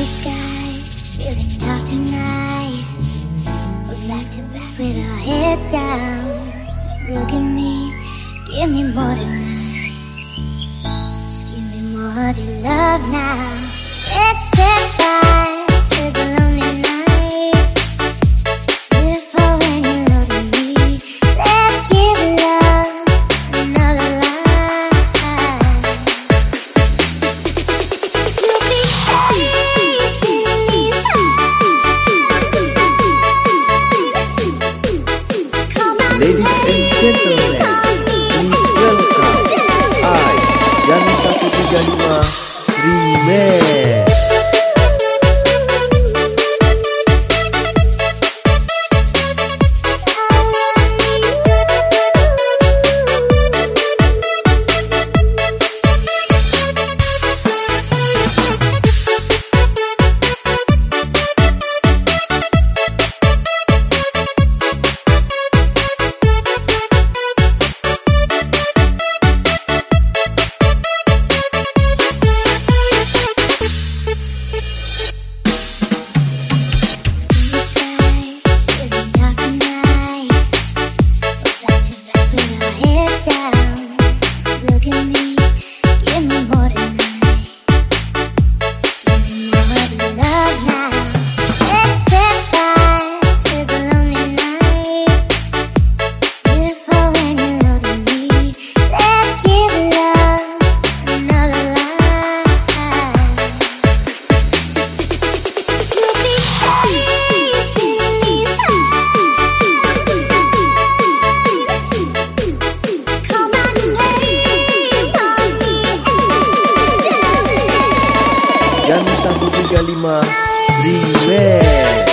the skies, feeling dark tonight. We're back to back with our heads down. Just look at me, give me more tonight. Just give me more of your love now. Yeah. 2035 Remix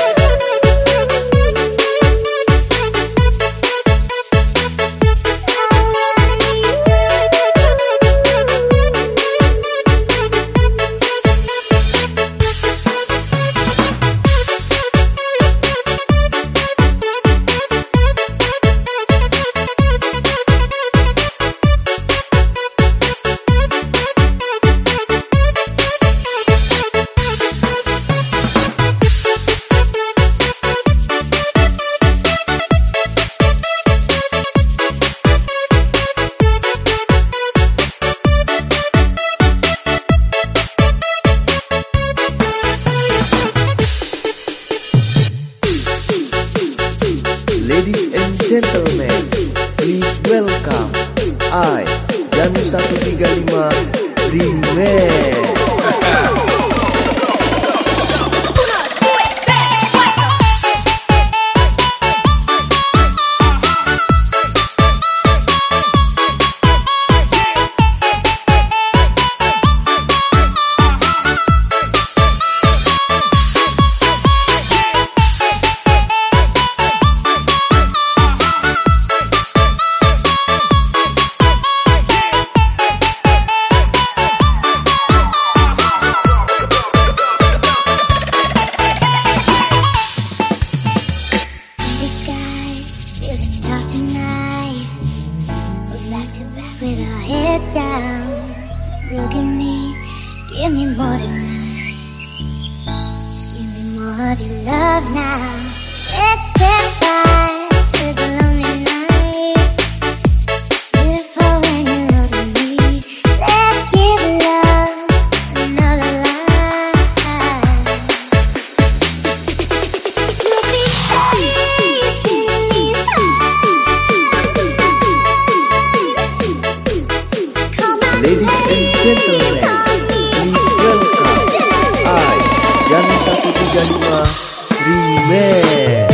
Danu 135 Remake. Give me more than love. Just give me more than love now. 139 Remake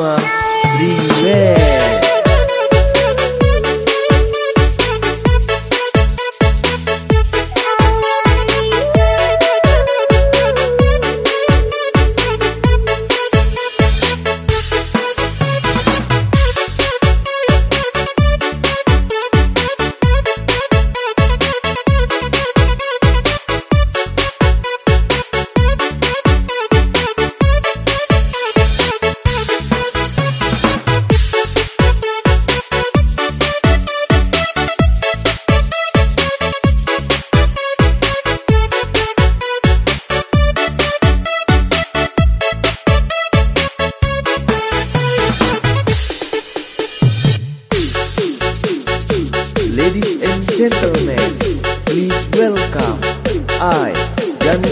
135 Remix Ladies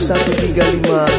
135